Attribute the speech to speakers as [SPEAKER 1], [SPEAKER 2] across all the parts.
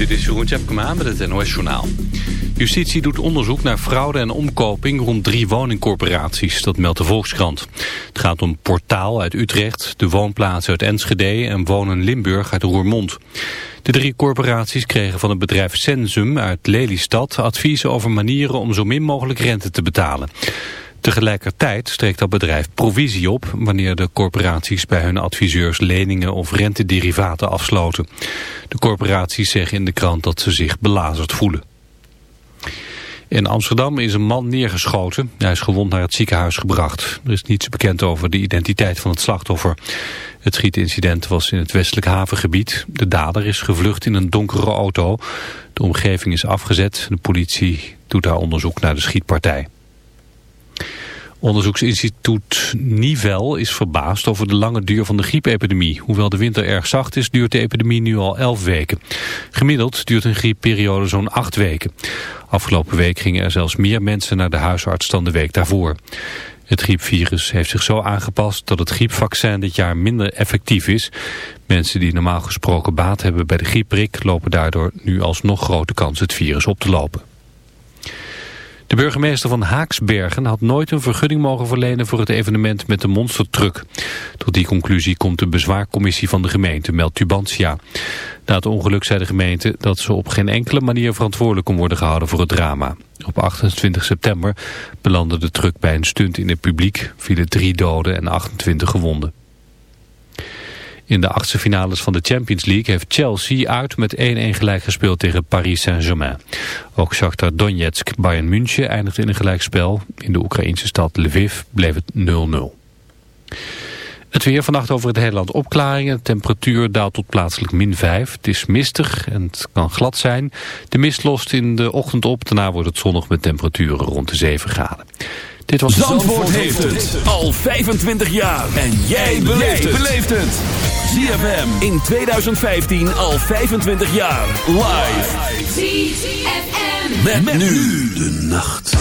[SPEAKER 1] Dit is Jeroen Tjepkema met het NOS Journaal. Justitie doet onderzoek naar fraude en omkoping rond drie woningcorporaties. Dat meldt de Volkskrant. Het gaat om Portaal uit Utrecht, de Woonplaats uit Enschede en Wonen Limburg uit Roermond. De drie corporaties kregen van het bedrijf Sensum uit Lelystad adviezen over manieren om zo min mogelijk rente te betalen. Tegelijkertijd streekt dat bedrijf provisie op wanneer de corporaties bij hun adviseurs leningen of rentederivaten afsloten. De corporaties zeggen in de krant dat ze zich belazerd voelen. In Amsterdam is een man neergeschoten. Hij is gewond naar het ziekenhuis gebracht. Er is niets bekend over de identiteit van het slachtoffer. Het schietincident was in het westelijk havengebied. De dader is gevlucht in een donkere auto. De omgeving is afgezet. De politie doet daar onderzoek naar de schietpartij. Onderzoeksinstituut Nivel is verbaasd over de lange duur van de griepepidemie. Hoewel de winter erg zacht is, duurt de epidemie nu al 11 weken. Gemiddeld duurt een griepperiode zo'n 8 weken. Afgelopen week gingen er zelfs meer mensen naar de huisarts dan de week daarvoor. Het griepvirus heeft zich zo aangepast dat het griepvaccin dit jaar minder effectief is. Mensen die normaal gesproken baat hebben bij de griepprik lopen daardoor nu alsnog grote kans het virus op te lopen. De burgemeester van Haaksbergen had nooit een vergunning mogen verlenen voor het evenement met de monstertruck. Tot die conclusie komt de bezwaarcommissie van de gemeente, meldt Tubantia. Na het ongeluk zei de gemeente dat ze op geen enkele manier verantwoordelijk kon worden gehouden voor het drama. Op 28 september belandde de truck bij een stunt in het publiek, vielen drie doden en 28 gewonden. In de achtste finales van de Champions League heeft Chelsea uit met 1-1 gelijk gespeeld tegen Paris Saint-Germain. Ook Shakhtar Donetsk Bayern München eindigde in een gelijkspel. In de Oekraïnse stad Lviv bleef het 0-0. Het weer vannacht over het hele land opklaringen. De temperatuur daalt tot plaatselijk min 5. Het is mistig en het kan glad zijn. De mist lost in de ochtend op. Daarna wordt het zonnig met temperaturen rond de 7 graden.
[SPEAKER 2] Dit was Zandvoort, heeft het al 25 jaar. En jij beleeft het. ZFM in 2015 al 25 jaar. Live. ZFM. Met, met nu de nacht.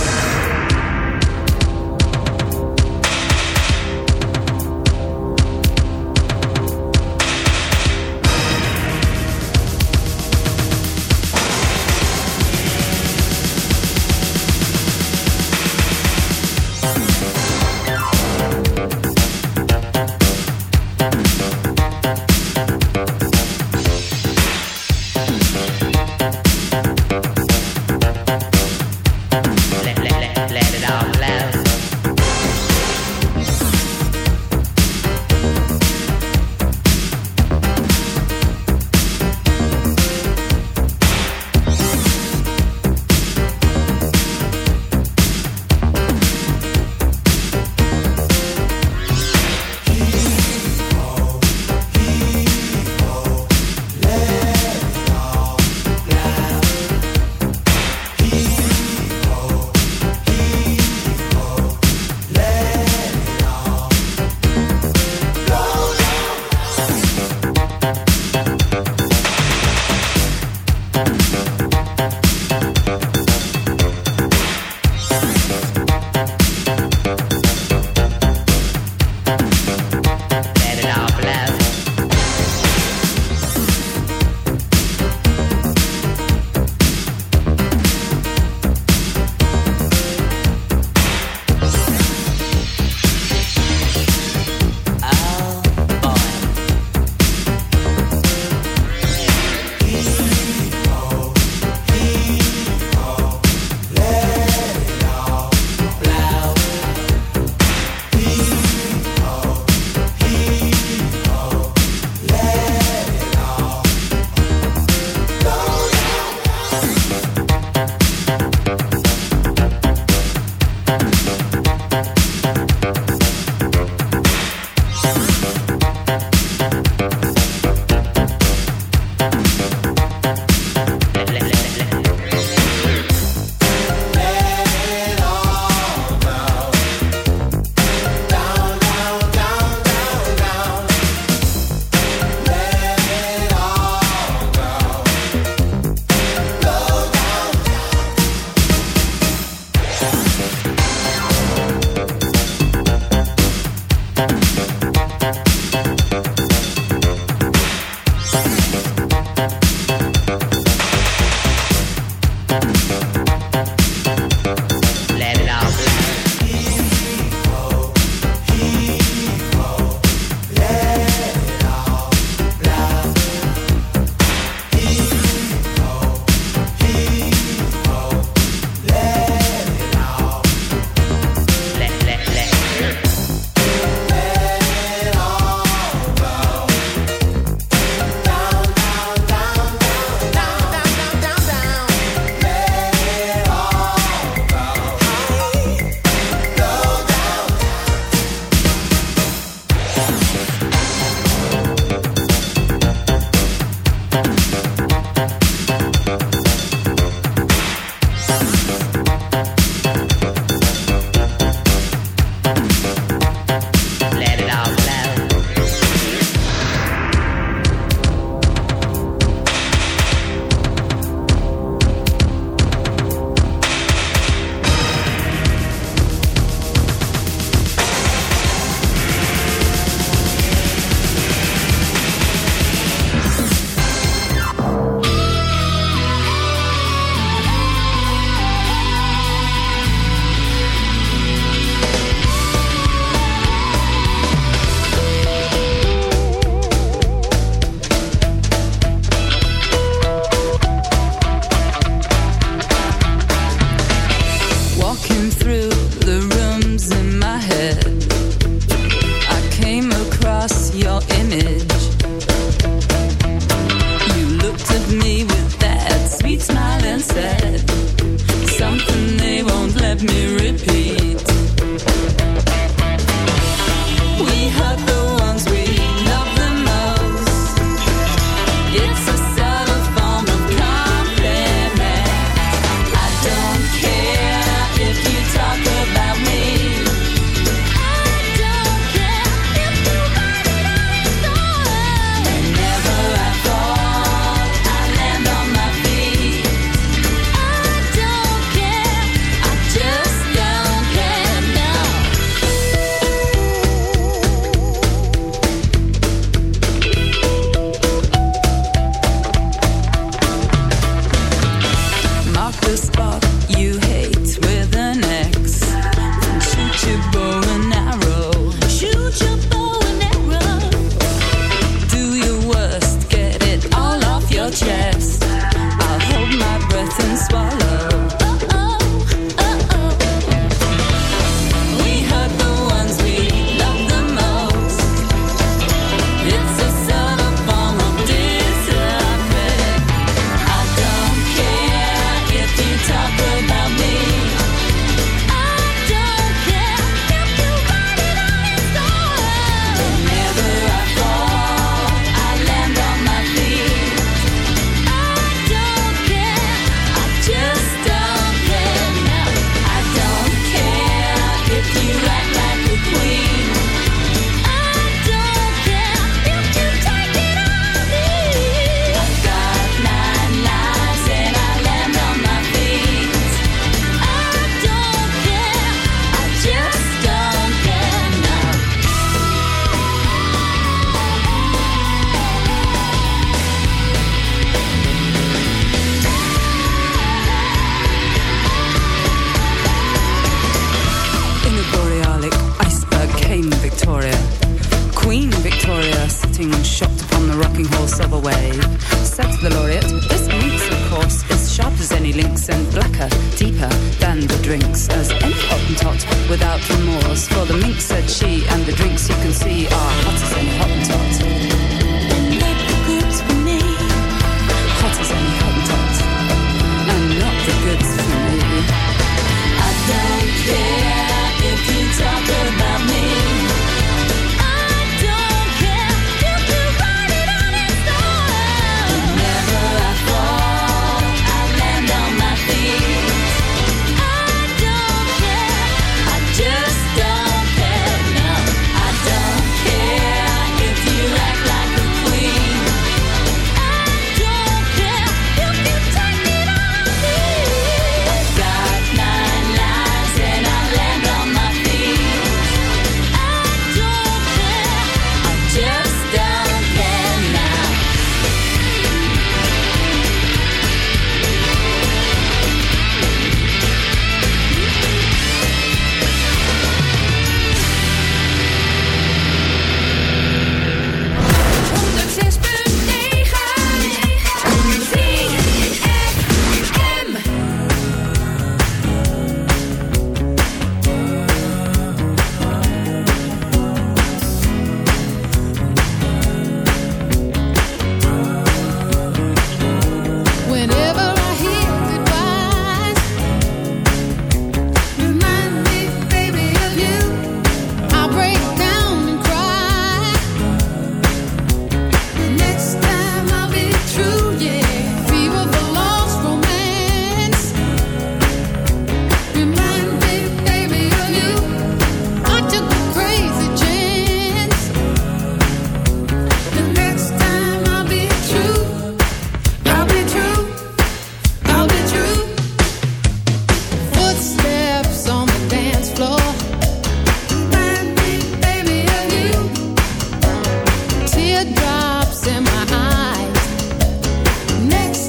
[SPEAKER 3] next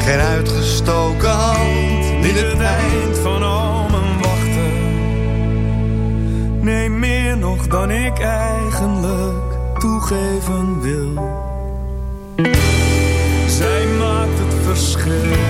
[SPEAKER 4] Geen uitgestoken hand, niet het eind van al mijn wachten. Nee, meer nog dan ik eigenlijk toegeven wil. Zij maakt het verschil.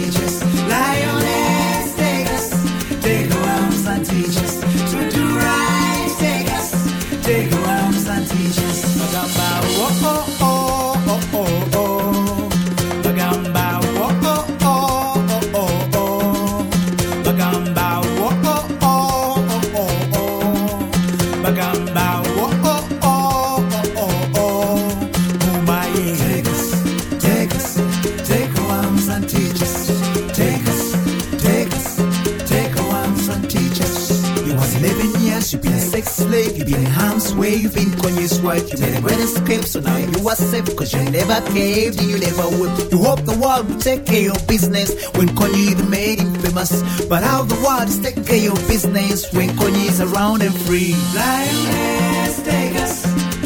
[SPEAKER 5] been Kanye's swipe. You made a great escape, so now you are safe. Cause you never caved, you never would. You hope the world will take care of business when Kanye even made him famous. But how the world is taking care of business when Kanye is around and free. Lioness, take us,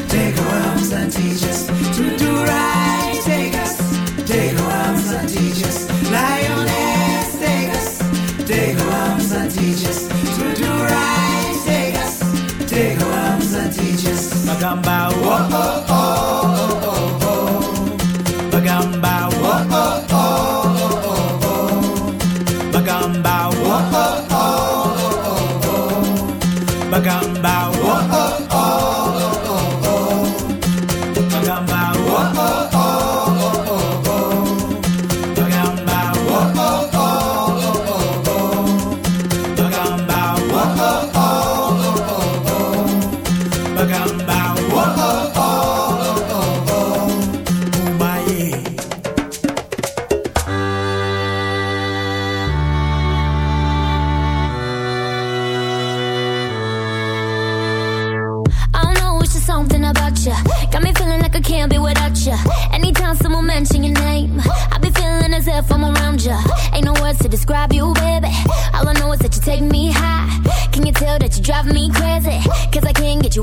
[SPEAKER 5] take our arms and teach us to do right. oh, oh. oh.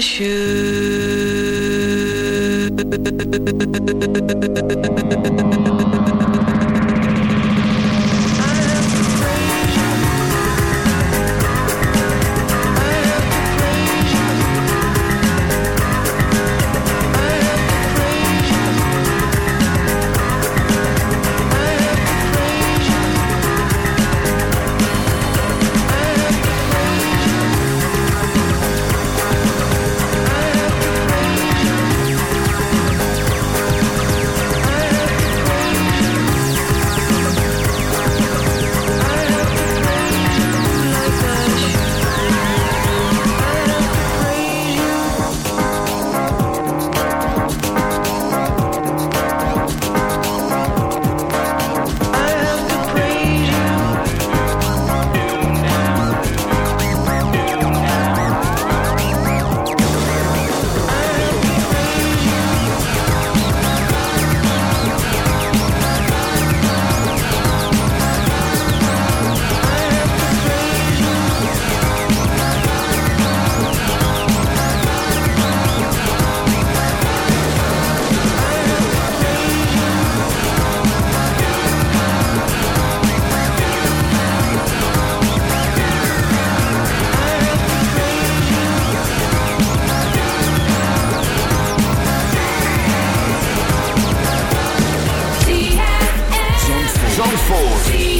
[SPEAKER 6] shoes.
[SPEAKER 2] Zandvoort.
[SPEAKER 7] I